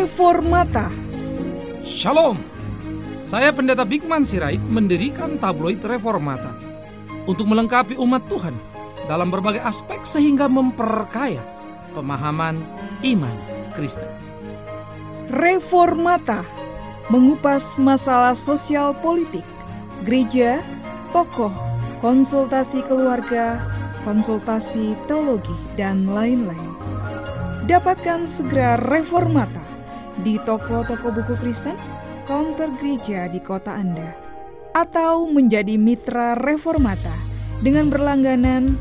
Reformata. Shalom. Saya Pendeta Bigman Sirait mendirikan tabloid Reformata untuk melengkapi umat Tuhan dalam berbagai aspek sehingga memperkaya pemahaman iman Kristen. Reformata mengupas masalah sosial politik, gereja, tokoh, konsultasi keluarga, konsultasi teologi, dan lain-lain. Dapatkan segera Reformata di toko-toko buku Kristen, counter gereja di kota Anda, atau menjadi mitra Reformata dengan berlangganan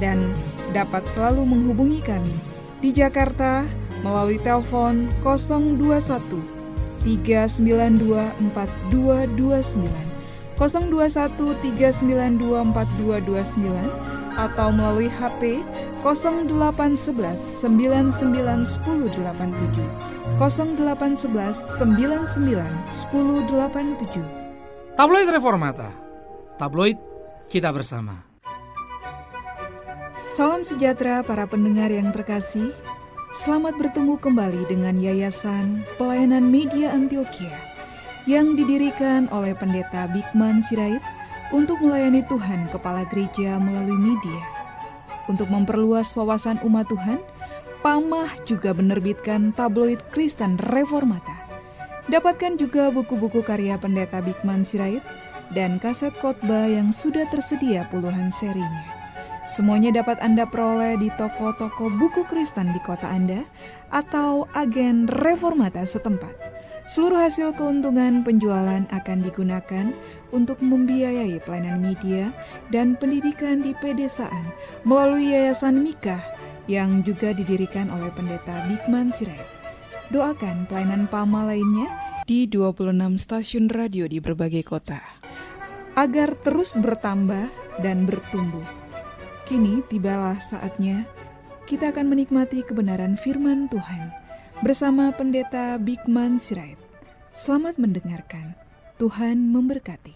dan dapat selalu menghubungi kami di Jakarta melalui telepon 021 392 4229 021 392 4229 atau melalui HP 0811 99 10 87 0811 99 10 87 Tabloid Reformata. Tabloid kita bersama. Salam sejahtera para pendengar yang terkasih. Selamat bertemu kembali dengan Yayasan Pelayanan Media Antioquia yang didirikan oleh Pendeta Bigman Sirait untuk melayani Tuhan kepala gereja melalui media. Untuk memperluas wawasan umat Tuhan, Pamah juga menerbitkan tabloid Kristen Reformata. Dapatkan juga buku-buku karya pendeta Bigman Sirait dan kaset khotbah yang sudah tersedia puluhan serinya. Semuanya dapat Anda peroleh di toko-toko buku Kristen di kota Anda atau agen Reformata setempat. Seluruh hasil keuntungan penjualan akan digunakan untuk membiayai pelayanan media dan pendidikan di pedesaan melalui Yayasan Mikah yang juga didirikan oleh Pendeta Bigman Sirait. Doakan pelayanan PAMA lainnya di 26 stasiun radio di berbagai kota agar terus bertambah dan bertumbuh. Kini tibalah saatnya kita akan menikmati kebenaran firman Tuhan bersama Pendeta Bigman Sirait. Selamat mendengarkan. Tuhan memberkati.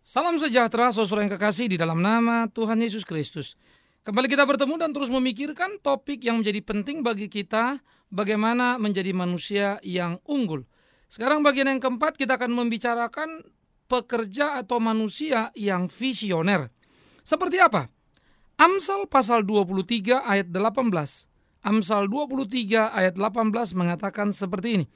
Salam sejahtera saudara yang kekasih di dalam nama Tuhan Yesus Kristus. Kembali kita bertemu dan terus memikirkan topik yang menjadi penting bagi kita, bagaimana menjadi manusia yang unggul. Sekarang bagian yang keempat kita akan membicarakan pekerja atau manusia yang visioner. Seperti apa? Amsal pasal 23 ayat 18 Amsal 23 ayat 18 mengatakan seperti ini.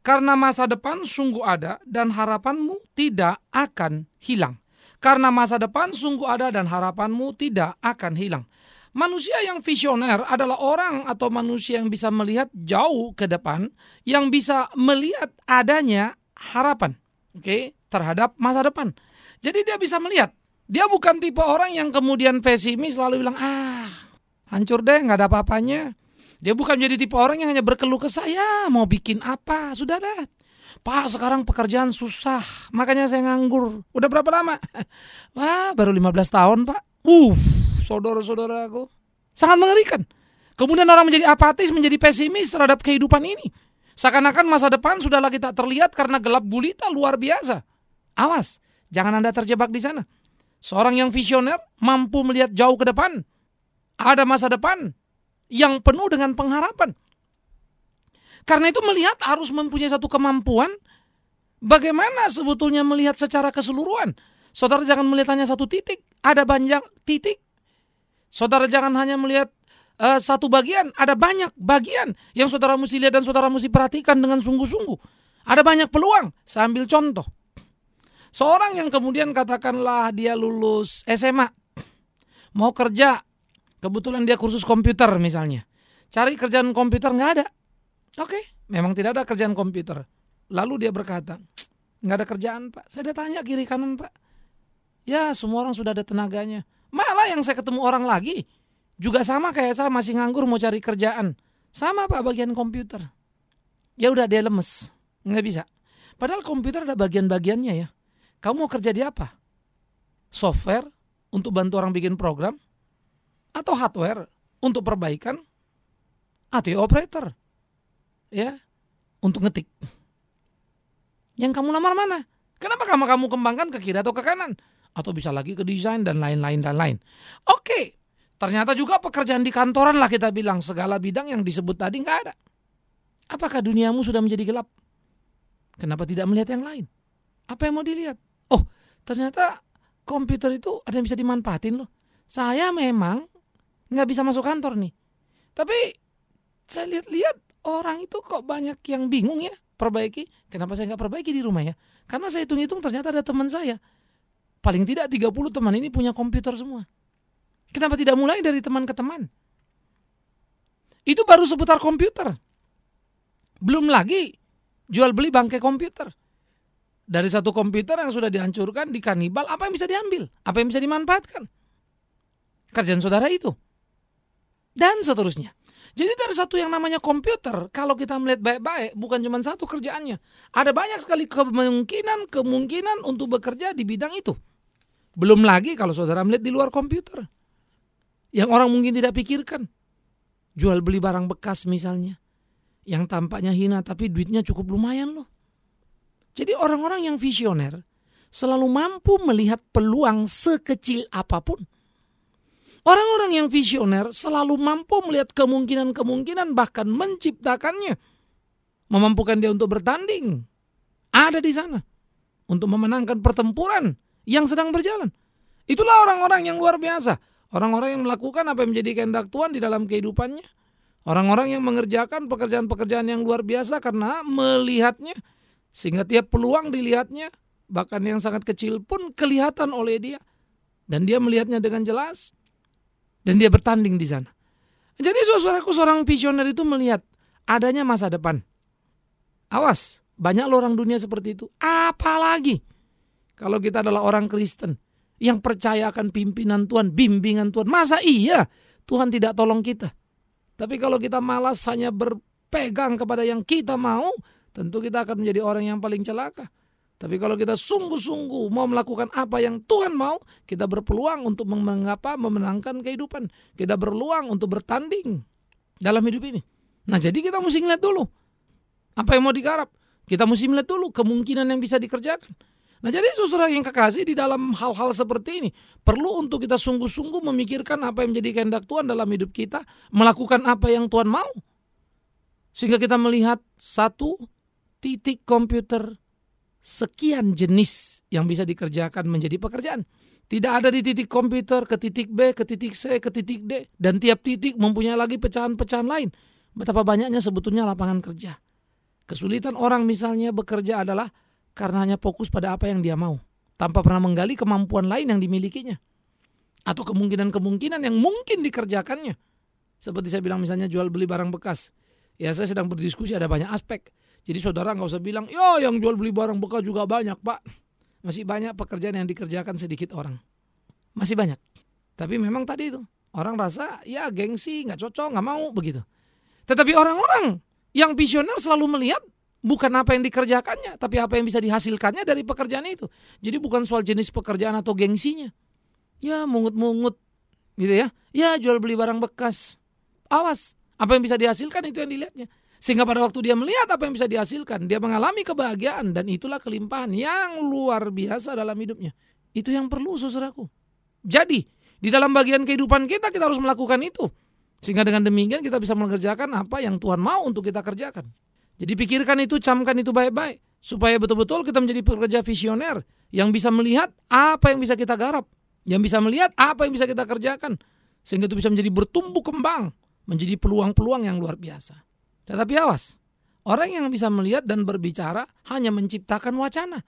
Karena masa depan sungguh ada dan harapanmu tidak akan hilang. Karena masa depan sungguh ada dan harapanmu tidak akan hilang. Manusia yang visioner adalah orang atau manusia yang bisa melihat jauh ke depan, yang bisa melihat adanya harapan, oke, okay, terhadap masa depan. Jadi dia bisa melihat. Dia bukan tipe orang yang kemudian pesimis lalu bilang, ah, hancur deh, nggak ada apa-apanya. Dia bukan jadi tipe orang yang hanya berkeluh ke saya, mau bikin apa, sudah dah. Pak, sekarang pekerjaan susah, makanya saya nganggur. Udah berapa lama? Wah, baru 15 tahun, Pak. Uff, saudara-saudaraku. Sangat mengerikan. Kemudian orang menjadi apatis, menjadi pesimis terhadap kehidupan ini. Seakan-akan masa depan sudah lagi tak terlihat karena gelap gulita luar biasa. Awas, jangan Anda terjebak di sana. Seorang yang visioner mampu melihat jauh ke depan. Ada masa depan, yang penuh dengan pengharapan. Karena itu melihat harus mempunyai satu kemampuan bagaimana sebetulnya melihat secara keseluruhan. Saudara jangan melihat hanya satu titik, ada banyak titik. Saudara jangan hanya melihat uh, satu bagian, ada banyak bagian yang saudara mesti lihat dan saudara mesti perhatikan dengan sungguh-sungguh. Ada banyak peluang. Saya ambil contoh. Seorang yang kemudian katakanlah dia lulus SMA, mau kerja Kebetulan dia kursus komputer misalnya. Cari kerjaan komputer nggak ada. Oke, memang tidak ada kerjaan komputer. Lalu dia berkata, nggak ada kerjaan pak. Saya tanya kiri kanan pak. Ya semua orang sudah ada tenaganya. Malah yang saya ketemu orang lagi. Juga sama kayak saya masih nganggur mau cari kerjaan. Sama pak bagian komputer. Ya udah dia lemes. Nggak bisa. Padahal komputer ada bagian-bagiannya ya. Kamu mau kerja di apa? Software untuk bantu orang bikin program? atau hardware untuk perbaikan ATO operator. Ya, untuk ngetik. Yang kamu lamar mana? Kenapa kamu kamu kembangkan ke kiri atau ke kanan? Atau bisa lagi ke desain dan lain-lain dan lain. Oke, ternyata juga pekerjaan di kantoran lah kita bilang segala bidang yang disebut tadi nggak ada. Apakah duniamu sudah menjadi gelap? Kenapa tidak melihat yang lain? Apa yang mau dilihat? Oh, ternyata komputer itu ada yang bisa dimanfaatin loh. Saya memang nggak bisa masuk kantor nih. Tapi saya lihat-lihat orang itu kok banyak yang bingung ya perbaiki. Kenapa saya nggak perbaiki di rumah ya? Karena saya hitung-hitung ternyata ada teman saya. Paling tidak 30 teman ini punya komputer semua. Kenapa tidak mulai dari teman ke teman? Itu baru seputar komputer. Belum lagi jual beli bangkai komputer. Dari satu komputer yang sudah dihancurkan, di kanibal, apa yang bisa diambil? Apa yang bisa dimanfaatkan? Kerjaan saudara itu. Dan seterusnya. Jadi dari satu yang namanya komputer, kalau kita melihat baik-baik, bukan cuma satu kerjaannya. Ada banyak sekali kemungkinan-kemungkinan untuk bekerja di bidang itu. Belum lagi kalau saudara melihat di luar komputer. Yang orang mungkin tidak pikirkan. Jual beli barang bekas misalnya yang tampaknya hina tapi duitnya cukup lumayan loh. Jadi orang-orang yang visioner selalu mampu melihat peluang sekecil apa pun. Orang-orang yang visioner selalu mampu melihat kemungkinan-kemungkinan bahkan menciptakannya. Memampukan dia untuk bertanding. Ada di sana. Untuk memenangkan pertempuran yang sedang berjalan. Itulah orang-orang yang luar biasa. Orang-orang yang melakukan apa yang menjadi kehendak Tuhan di dalam kehidupannya Orang-orang yang mengerjakan pekerjaan-pekerjaan yang luar biasa karena melihatnya sehingga tiap peluang dilihatnya bahkan yang sangat kecil pun kelihatan oleh dia dan dia melihatnya dengan jelas dan dia bertanding di sana. Jadi saudaraku seorang visioner itu melihat adanya masa depan. Awas, banyak orang dunia seperti itu. Apalagi kalau kita adalah orang Kristen yang percaya akan pimpinan Tuhan, bimbingan Tuhan. Masa iya Tuhan tidak tolong kita? Tapi kalau kita malas hanya berpegang kepada yang kita mau, tentu kita akan menjadi orang yang paling celaka. Tapi kalau kita sungguh-sungguh mau melakukan apa yang Tuhan mau, kita berpeluang untuk mengapa memenangkan kehidupan. Kita berpeluang untuk bertanding dalam hidup ini. Nah jadi kita mesti ngeliat dulu. Apa yang mau digarap. Kita mesti melihat dulu kemungkinan yang bisa dikerjakan. Nah jadi saudara yang kekasih di dalam hal-hal seperti ini perlu untuk kita sungguh-sungguh memikirkan apa yang menjadi kehendak Tuhan dalam hidup kita, melakukan apa yang Tuhan mau. Sehingga kita melihat satu titik komputer sekian jenis yang bisa dikerjakan menjadi pekerjaan. Tidak ada di titik komputer ke titik B, ke titik C, ke titik D. Dan tiap titik mempunyai lagi pecahan-pecahan lain. Betapa banyaknya sebetulnya lapangan kerja. Kesulitan orang misalnya bekerja adalah karena hanya fokus pada apa yang dia mau, tanpa pernah menggali kemampuan lain yang dimilikinya. Atau kemungkinan-kemungkinan yang mungkin dikerjakannya. Seperti saya bilang misalnya jual beli barang bekas. Ya saya sedang berdiskusi ada banyak aspek. Jadi saudara nggak usah bilang, ya yang jual beli barang bekas juga banyak pak. Masih banyak pekerjaan yang dikerjakan sedikit orang. Masih banyak. Tapi memang tadi itu, orang rasa ya gengsi, nggak cocok, nggak mau begitu. Tetapi orang-orang yang visioner selalu melihat bukan apa yang dikerjakannya, tapi apa yang bisa dihasilkannya dari pekerjaan itu. Jadi bukan soal jenis pekerjaan atau gengsinya. Ya mungut-mungut gitu ya. Ya jual beli barang bekas. Awas, apa yang bisa dihasilkan itu yang dilihatnya. Sehingga pada waktu dia melihat apa yang bisa dihasilkan, dia mengalami kebahagiaan dan itulah kelimpahan yang luar biasa dalam hidupnya. Itu yang perlu saudaraku. Jadi, di dalam bagian kehidupan kita kita harus melakukan itu. Sehingga dengan demikian kita bisa mengerjakan apa yang Tuhan mau untuk kita kerjakan. Jadi pikirkan itu, camkan itu baik-baik. Supaya betul-betul kita menjadi pekerja visioner. Yang bisa melihat apa yang bisa kita garap. Yang bisa melihat apa yang bisa kita kerjakan. Sehingga itu bisa menjadi bertumbuh kembang. Menjadi peluang-peluang yang luar biasa. Tetapi awas. Orang yang bisa melihat dan berbicara hanya menciptakan wacana.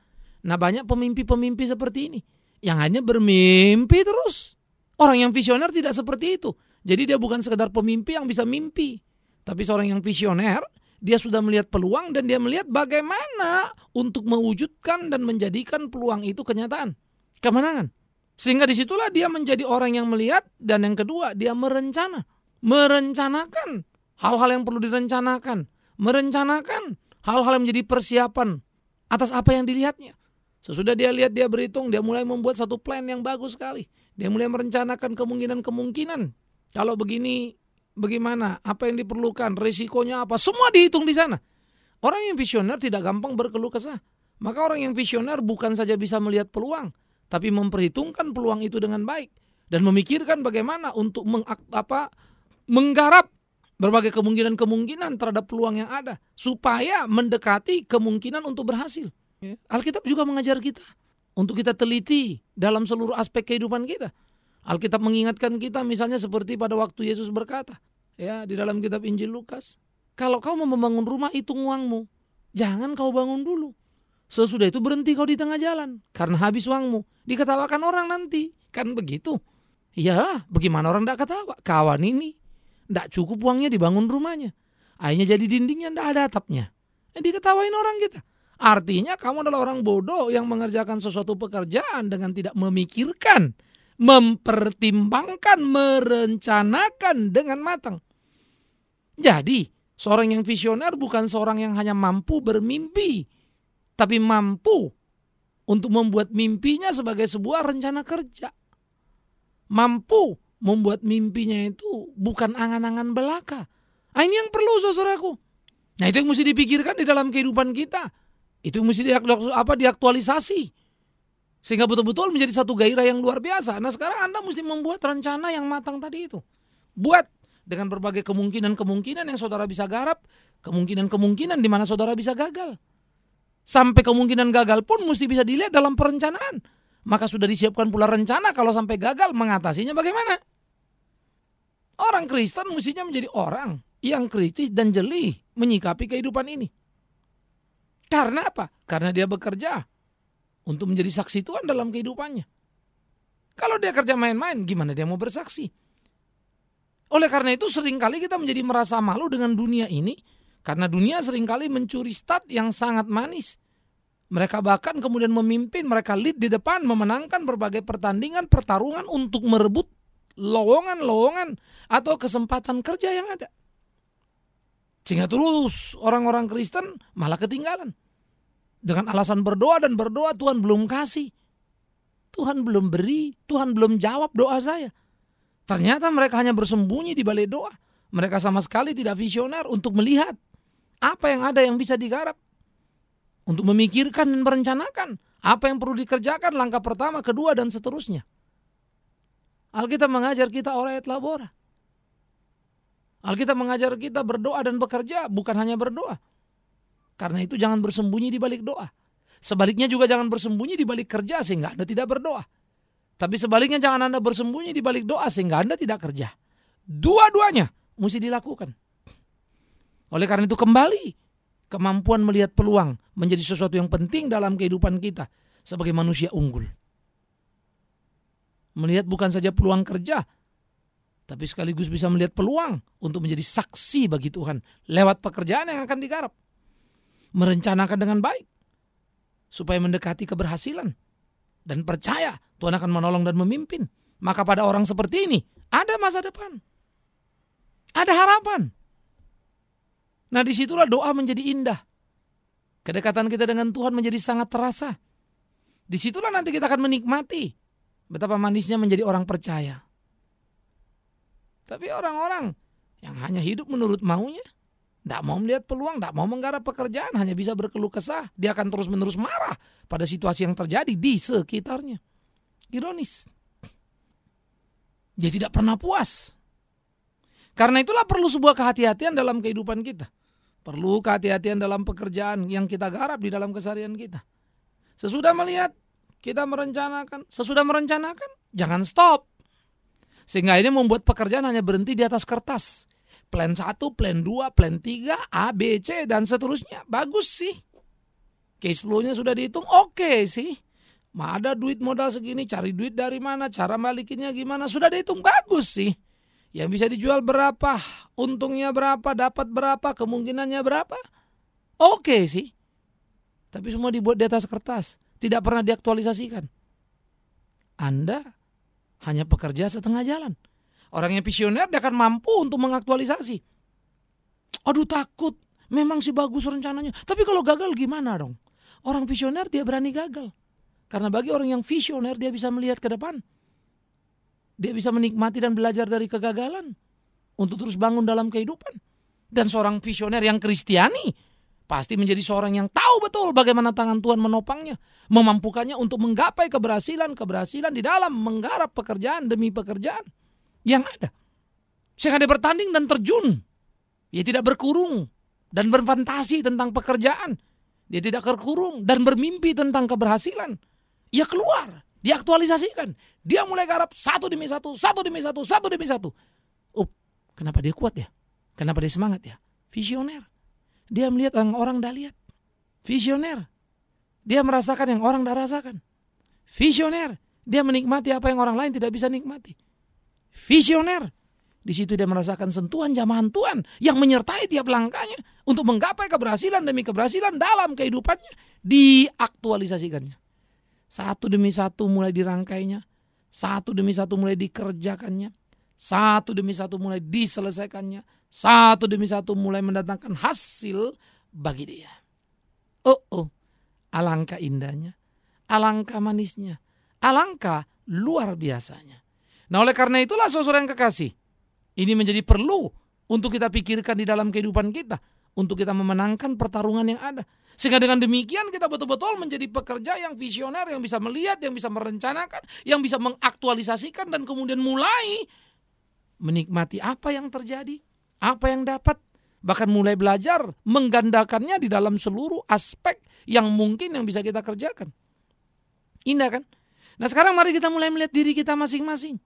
Nah banyak pemimpi-pemimpi seperti ini. Yang hanya bermimpi terus. Orang yang visioner tidak seperti itu. Jadi dia bukan sekedar pemimpi yang bisa mimpi. Tapi seorang yang visioner dia sudah melihat peluang dan dia melihat bagaimana untuk mewujudkan dan menjadikan peluang itu kenyataan, kemenangan. Sehingga di situlah dia menjadi orang yang melihat dan yang kedua dia merencana, merencanakan hal-hal yang perlu direncanakan, merencanakan hal-hal yang menjadi persiapan atas apa yang dilihatnya. Sesudah dia lihat, dia berhitung, dia mulai membuat satu plan yang bagus sekali. Dia mulai merencanakan kemungkinan-kemungkinan. Kalau begini bagaimana, apa yang diperlukan, resikonya apa, semua dihitung di sana. Orang yang visioner tidak gampang berkeluh kesah. Maka orang yang visioner bukan saja bisa melihat peluang, tapi memperhitungkan peluang itu dengan baik dan memikirkan bagaimana untuk meng, apa, menggarap berbagai kemungkinan-kemungkinan terhadap peluang yang ada supaya mendekati kemungkinan untuk berhasil. Ya. Alkitab juga mengajar kita untuk kita teliti dalam seluruh aspek kehidupan kita. Alkitab mengingatkan kita misalnya seperti pada waktu Yesus berkata, ya di dalam kitab Injil Lukas, kalau kau mau membangun rumah hitung uangmu, jangan kau bangun dulu. Sesudah itu berhenti kau di tengah jalan karena habis uangmu. Diketawakan orang nanti, kan begitu. Iyalah, bagaimana orang tidak ketawa? Kawan ini tidak cukup uangnya dibangun rumahnya. Akhirnya jadi dindingnya tidak ada atapnya. Yang diketawain orang kita. Artinya kamu adalah orang bodoh yang mengerjakan sesuatu pekerjaan dengan tidak memikirkan, mempertimbangkan, merencanakan dengan matang. Jadi, seorang yang visioner bukan seorang yang hanya mampu bermimpi, tapi mampu untuk membuat mimpinya sebagai sebuah rencana kerja. Mampu membuat mimpinya itu bukan angan-angan belaka. Nah, ini yang perlu saudaraku. Nah itu yang mesti dipikirkan di dalam kehidupan kita. Itu yang mesti diaktualisasi. Sehingga betul-betul menjadi satu gairah yang luar biasa. Nah sekarang Anda mesti membuat rencana yang matang tadi itu. Buat dengan berbagai kemungkinan-kemungkinan yang saudara bisa garap. Kemungkinan-kemungkinan di mana saudara bisa gagal. Sampai kemungkinan gagal pun mesti bisa dilihat dalam perencanaan maka sudah disiapkan pula rencana kalau sampai gagal mengatasinya bagaimana. Orang Kristen mestinya menjadi orang yang kritis dan jeli menyikapi kehidupan ini. Karena apa? Karena dia bekerja untuk menjadi saksi Tuhan dalam kehidupannya. Kalau dia kerja main-main, gimana dia mau bersaksi? Oleh karena itu sering kali kita menjadi merasa malu dengan dunia ini karena dunia sering kali mencuri stat yang sangat manis mereka bahkan kemudian memimpin, mereka lead di depan, memenangkan berbagai pertandingan, pertarungan untuk merebut lowongan-lowongan atau kesempatan kerja yang ada. Sehingga terus orang-orang Kristen malah ketinggalan. Dengan alasan berdoa dan berdoa Tuhan belum kasih. Tuhan belum beri, Tuhan belum jawab doa saya. Ternyata mereka hanya bersembunyi di balik doa. Mereka sama sekali tidak visioner untuk melihat apa yang ada yang bisa digarap untuk memikirkan dan merencanakan apa yang perlu dikerjakan langkah pertama, kedua dan seterusnya. Alkitab mengajar kita oleh et labora. Alkitab mengajar kita berdoa dan bekerja, bukan hanya berdoa. Karena itu jangan bersembunyi di balik doa. Sebaliknya juga jangan bersembunyi di balik kerja sehingga Anda tidak berdoa. Tapi sebaliknya jangan Anda bersembunyi di balik doa sehingga Anda tidak kerja. Dua-duanya mesti dilakukan. Oleh karena itu kembali kemampuan melihat peluang menjadi sesuatu yang penting dalam kehidupan kita sebagai manusia unggul. Melihat bukan saja peluang kerja, tapi sekaligus bisa melihat peluang untuk menjadi saksi bagi Tuhan lewat pekerjaan yang akan digarap. Merencanakan dengan baik supaya mendekati keberhasilan dan percaya Tuhan akan menolong dan memimpin. Maka pada orang seperti ini ada masa depan. Ada harapan. Nah di situlah doa menjadi indah. Kedekatan kita dengan Tuhan menjadi sangat terasa. Di situlah nanti kita akan menikmati betapa manisnya menjadi orang percaya. Tapi orang-orang yang hanya hidup menurut maunya, tidak mau melihat peluang, tidak mau menggarap pekerjaan, hanya bisa berkeluh kesah. Dia akan terus-menerus marah pada situasi yang terjadi di sekitarnya. Ironis. Dia tidak pernah puas. Karena itulah perlu sebuah kehati-hatian dalam kehidupan kita. Perlu kehati-hatian dalam pekerjaan yang kita garap di dalam keseharian kita. Sesudah melihat, kita merencanakan. Sesudah merencanakan, jangan stop. Sehingga ini membuat pekerjaan hanya berhenti di atas kertas. Plan 1, plan 2, plan 3, A, B, C, dan seterusnya. Bagus sih. Case flow-nya sudah dihitung, oke okay sih. Ma ada duit modal segini, cari duit dari mana, cara balikinnya gimana, sudah dihitung, bagus sih. Yang bisa dijual berapa, untungnya berapa, dapat berapa, kemungkinannya berapa. Oke sih. Tapi semua dibuat di atas kertas, tidak pernah diaktualisasikan. Anda hanya pekerja setengah jalan. Orang yang visioner dia akan mampu untuk mengaktualisasi. Aduh takut, memang sih bagus rencananya. Tapi kalau gagal gimana dong? Orang visioner dia berani gagal. Karena bagi orang yang visioner dia bisa melihat ke depan. Dia bisa menikmati dan belajar dari kegagalan untuk terus bangun dalam kehidupan. Dan seorang visioner yang kristiani pasti menjadi seorang yang tahu betul bagaimana tangan Tuhan menopangnya, memampukannya untuk menggapai keberhasilan-keberhasilan di dalam menggarap pekerjaan demi pekerjaan yang ada. Dia bertanding dan terjun Dia tidak berkurung dan berfantasi tentang pekerjaan. Dia tidak terkurung dan bermimpi tentang keberhasilan. Ia keluar, diaktualisasikan. Dia mulai garap satu demi satu, satu demi satu, satu demi satu. Oh, kenapa dia kuat ya? Kenapa dia semangat ya? Visioner. Dia melihat yang orang dah lihat. Visioner. Dia merasakan yang orang dah rasakan. Visioner. Dia menikmati apa yang orang lain tidak bisa nikmati. Visioner. Di situ dia merasakan sentuhan jamahan Tuhan yang menyertai tiap langkahnya untuk menggapai keberhasilan demi keberhasilan dalam kehidupannya. Diaktualisasikannya. Satu demi satu mulai dirangkainya. Satu demi satu mulai dikerjakannya. Satu demi satu mulai diselesaikannya. Satu demi satu mulai mendatangkan hasil bagi dia. Oh, oh, alangkah indahnya. Alangkah manisnya. Alangkah luar biasanya. Nah oleh karena itulah saudara yang kekasih ini menjadi perlu untuk kita pikirkan di dalam kehidupan kita. Untuk kita memenangkan pertarungan yang ada. Sehingga dengan demikian kita betul-betul menjadi pekerja yang visioner, yang bisa melihat, yang bisa merencanakan, yang bisa mengaktualisasikan dan kemudian mulai menikmati apa yang terjadi, apa yang dapat, bahkan mulai belajar menggandakannya di dalam seluruh aspek yang mungkin yang bisa kita kerjakan. Indah kan? Nah sekarang mari kita mulai melihat diri kita masing-masing.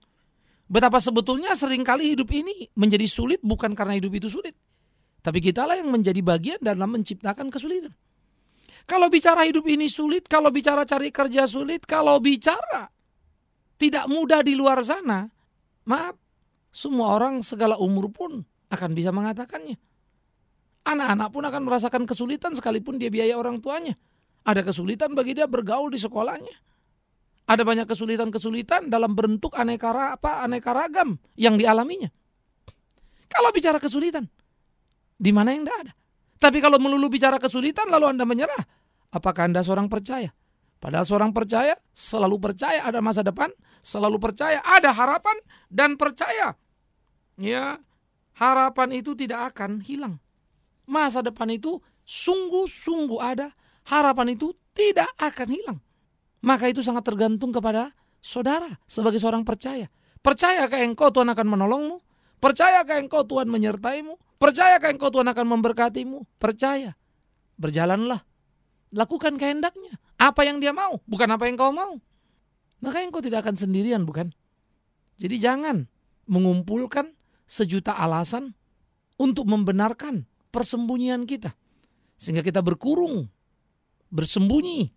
Betapa sebetulnya sering kali hidup ini menjadi sulit bukan karena hidup itu sulit. Tapi kitalah yang menjadi bagian dalam menciptakan kesulitan. Kalau bicara hidup ini sulit, kalau bicara cari kerja sulit, kalau bicara tidak mudah di luar sana, maaf, semua orang segala umur pun akan bisa mengatakannya. Anak-anak pun akan merasakan kesulitan sekalipun dia biaya orang tuanya. Ada kesulitan bagi dia bergaul di sekolahnya. Ada banyak kesulitan-kesulitan dalam bentuk aneka apa aneka ragam yang dialaminya. Kalau bicara kesulitan, di mana yang tidak ada? Tapi kalau melulu bicara kesulitan lalu Anda menyerah, apakah Anda seorang percaya? Padahal seorang percaya selalu percaya ada masa depan, selalu percaya ada harapan dan percaya. Ya, harapan itu tidak akan hilang. Masa depan itu sungguh-sungguh ada, harapan itu tidak akan hilang. Maka itu sangat tergantung kepada saudara sebagai seorang percaya. Percayakah engkau Tuhan akan menolongmu? Percayakah engkau Tuhan menyertaimu? Percayakah engkau Tuhan akan memberkatimu? Percaya. Berjalanlah. Lakukan kehendaknya. Apa yang dia mau, bukan apa yang kau mau. Maka engkau tidak akan sendirian, bukan? Jadi jangan mengumpulkan sejuta alasan untuk membenarkan persembunyian kita. Sehingga kita berkurung, bersembunyi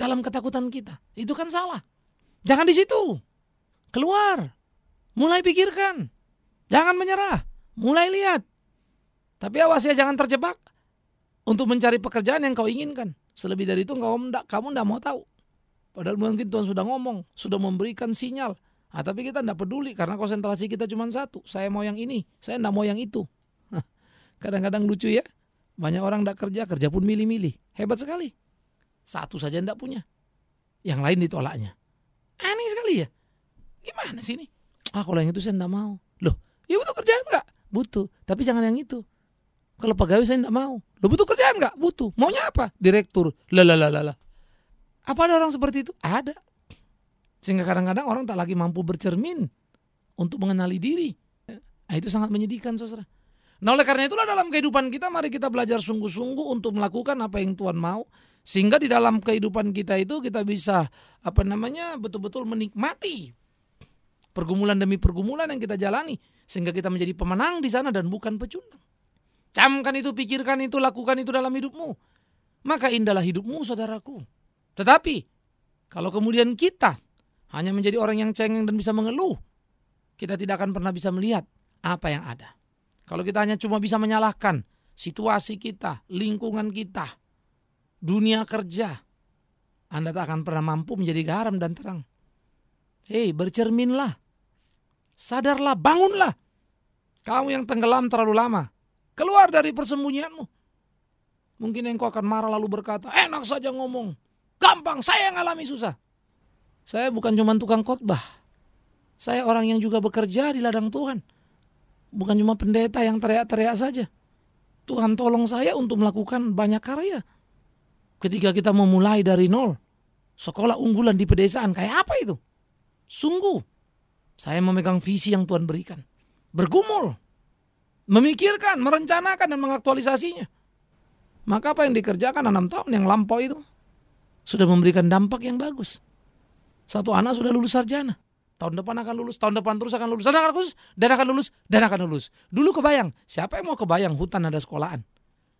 dalam ketakutan kita. Itu kan salah. Jangan di situ. Keluar. Mulai pikirkan. Jangan menyerah. Mulai lihat. Tapi awas ya jangan terjebak untuk mencari pekerjaan yang kau inginkan. Selebih dari itu kau enggak, kamu tidak mau tahu. Padahal mungkin Tuhan sudah ngomong, sudah memberikan sinyal. Ah, tapi kita tidak peduli karena konsentrasi kita cuma satu. Saya mau yang ini, saya tidak mau yang itu. Kadang-kadang lucu ya. Banyak orang tidak kerja, kerja pun milih-milih. Hebat sekali. Satu saja tidak punya. Yang lain ditolaknya. Aneh sekali ya. Gimana sih ini? Ah kalau yang itu saya tidak mau. Loh, ya butuh kerjaan nggak? Butuh. Tapi jangan yang itu. Kalau pegawai saya tidak mau. Lo butuh kerjaan nggak? Butuh. Maunya apa? Direktur. Lalalala. Apa ada orang seperti itu? Ada. Sehingga kadang-kadang orang tak lagi mampu bercermin untuk mengenali diri. Nah, itu sangat menyedihkan, saudara. Nah, oleh karena itulah dalam kehidupan kita mari kita belajar sungguh-sungguh untuk melakukan apa yang Tuhan mau sehingga di dalam kehidupan kita itu kita bisa apa namanya betul-betul menikmati pergumulan demi pergumulan yang kita jalani sehingga kita menjadi pemenang di sana dan bukan pecundang. Camkan itu, pikirkan itu, lakukan itu dalam hidupmu. Maka indahlah hidupmu, saudaraku. Tetapi kalau kemudian kita hanya menjadi orang yang cengeng dan bisa mengeluh, kita tidak akan pernah bisa melihat apa yang ada. Kalau kita hanya cuma bisa menyalahkan situasi kita, lingkungan kita, dunia kerja, Anda tak akan pernah mampu menjadi garam dan terang. Hei, bercerminlah. Sadarlah, bangunlah. Kamu yang tenggelam terlalu lama. Keluar dari persembunyianmu. Mungkin engkau akan marah lalu berkata, enak saja ngomong. Gampang, saya yang alami susah. Saya bukan cuma tukang khotbah. Saya orang yang juga bekerja di ladang Tuhan. Bukan cuma pendeta yang teriak-teriak saja. Tuhan tolong saya untuk melakukan banyak karya ketika kita memulai dari nol. Sekolah unggulan di pedesaan kayak apa itu? Sungguh, saya memegang visi yang Tuhan berikan. Bergumul. memikirkan, merencanakan dan mengaktualisasinya. Maka apa yang dikerjakan enam tahun yang lampau itu sudah memberikan dampak yang bagus. Satu anak sudah lulus sarjana. Tahun depan akan lulus, tahun depan terus akan lulus, dan akan lulus, dan akan lulus, dan akan lulus. Dulu kebayang, siapa yang mau kebayang hutan ada sekolahan?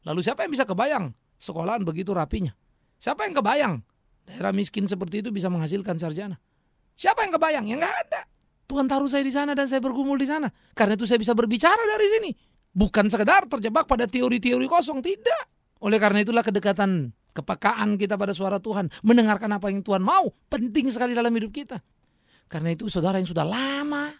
Lalu siapa yang bisa kebayang sekolahan begitu rapinya? Siapa yang kebayang daerah miskin seperti itu bisa menghasilkan sarjana? Siapa yang kebayang? Ya nggak ada. Tuhan taruh saya di sana dan saya bergumul di sana. Karena itu saya bisa berbicara dari sini. Bukan sekedar terjebak pada teori-teori kosong, tidak. Oleh karena itulah kedekatan, kepekaan kita pada suara Tuhan, mendengarkan apa yang Tuhan mau, penting sekali dalam hidup kita. Karena itu saudara yang sudah lama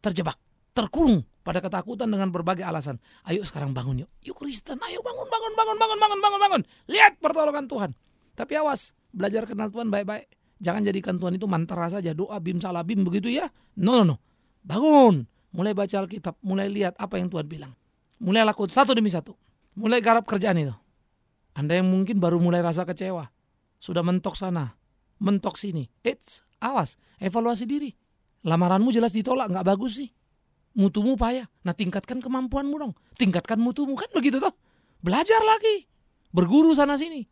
terjebak, terkurung pada ketakutan dengan berbagai alasan. Ayo sekarang bangun yuk. Yuk Kristen, ayo bangun, bangun, bangun, bangun, bangun, bangun, bangun. Lihat pertolongan Tuhan. Tapi awas, belajar kenal Tuhan baik-baik. Jangan jadikan Tuhan itu mantra saja, doa bim salah bim begitu ya. No, no, no. Bangun, mulai baca Alkitab, mulai lihat apa yang Tuhan bilang. Mulai lakukan satu demi satu mulai garap kerjaan itu. Anda yang mungkin baru mulai rasa kecewa, sudah mentok sana, mentok sini. Eits, awas, evaluasi diri. Lamaranmu jelas ditolak, nggak bagus sih. Mutumu payah. Nah tingkatkan kemampuanmu dong. Tingkatkan mutumu, kan begitu toh. Belajar lagi. Berguru sana sini.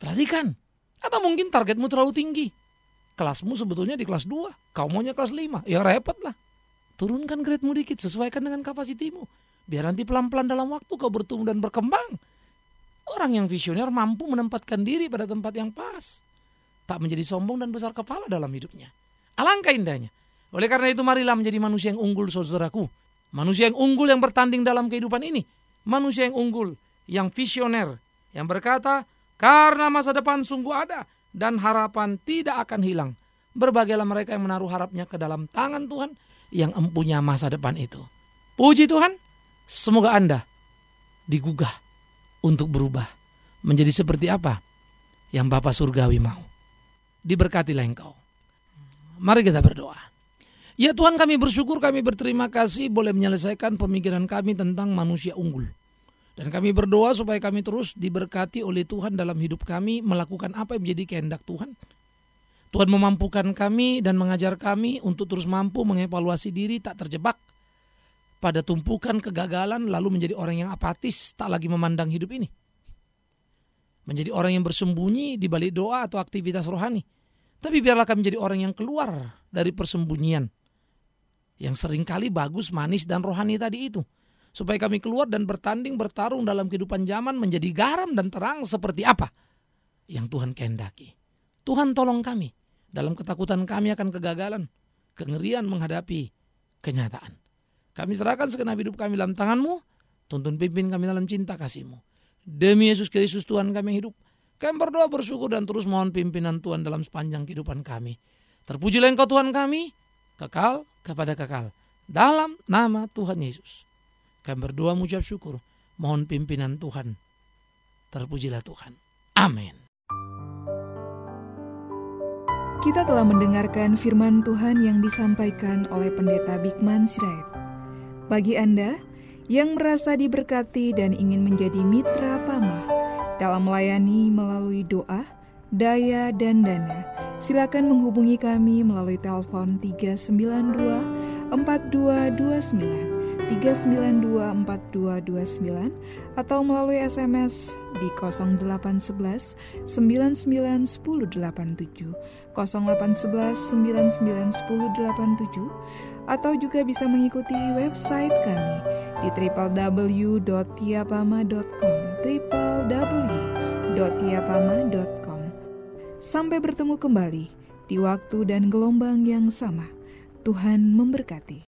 Perhatikan. Atau mungkin targetmu terlalu tinggi. Kelasmu sebetulnya di kelas 2. Kau maunya kelas 5. Ya repot lah. Turunkan grade-mu dikit, sesuaikan dengan kapasitimu. Biar nanti pelan-pelan dalam waktu kau bertumbuh dan berkembang. Orang yang visioner mampu menempatkan diri pada tempat yang pas. Tak menjadi sombong dan besar kepala dalam hidupnya. Alangkah indahnya. Oleh karena itu marilah menjadi manusia yang unggul saudaraku. Manusia yang unggul yang bertanding dalam kehidupan ini. Manusia yang unggul, yang visioner. Yang berkata, karena masa depan sungguh ada dan harapan tidak akan hilang. Berbagailah mereka yang menaruh harapnya ke dalam tangan Tuhan yang empunya masa depan itu. Puji Tuhan, Semoga Anda digugah untuk berubah menjadi seperti apa yang Bapak Surgawi mau. Diberkatilah engkau. Mari kita berdoa. Ya Tuhan kami bersyukur, kami berterima kasih boleh menyelesaikan pemikiran kami tentang manusia unggul. Dan kami berdoa supaya kami terus diberkati oleh Tuhan dalam hidup kami melakukan apa yang menjadi kehendak Tuhan. Tuhan memampukan kami dan mengajar kami untuk terus mampu mengevaluasi diri tak terjebak pada tumpukan kegagalan lalu menjadi orang yang apatis, tak lagi memandang hidup ini. Menjadi orang yang bersembunyi di balik doa atau aktivitas rohani. Tapi biarlah kami menjadi orang yang keluar dari persembunyian. Yang sering kali bagus, manis, dan rohani tadi itu. Supaya kami keluar dan bertanding, bertarung dalam kehidupan zaman menjadi garam dan terang seperti apa yang Tuhan kehendaki. Tuhan tolong kami dalam ketakutan kami akan kegagalan, kengerian menghadapi kenyataan. Kami serahkan segenap hidup kami dalam tanganmu. Tuntun pimpin kami dalam cinta kasihmu. Demi Yesus Kristus Tuhan kami hidup. Kami berdoa bersyukur dan terus mohon pimpinan Tuhan dalam sepanjang kehidupan kami. Terpujilah engkau Tuhan kami. Kekal kepada kekal. Dalam nama Tuhan Yesus. Kami berdoa mengucap syukur. Mohon pimpinan Tuhan. Terpujilah Tuhan. Amin. Kita telah mendengarkan firman Tuhan yang disampaikan oleh Pendeta Bikman Sirait. Bagi Anda yang merasa diberkati dan ingin menjadi mitra Pama dalam melayani melalui doa, daya, dan dana, silakan menghubungi kami melalui telepon 392 4229 3924229 atau melalui SMS di 0811 991087 0811 991087 atau juga bisa mengikuti website kami di www.tiapama.com www.tiapama.com Sampai bertemu kembali di waktu dan gelombang yang sama. Tuhan memberkati.